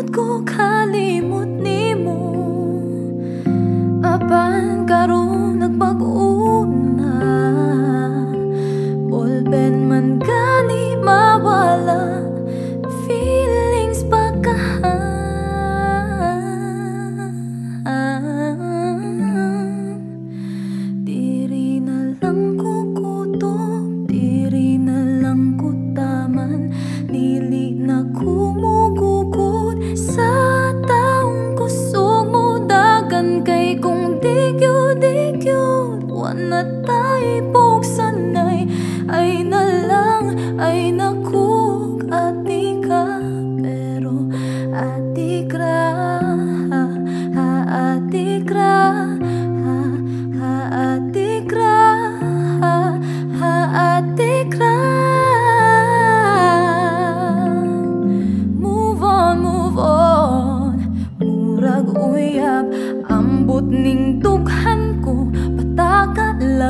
Gyud ko kalimot nimo Apan karon nagpag-una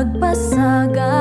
ko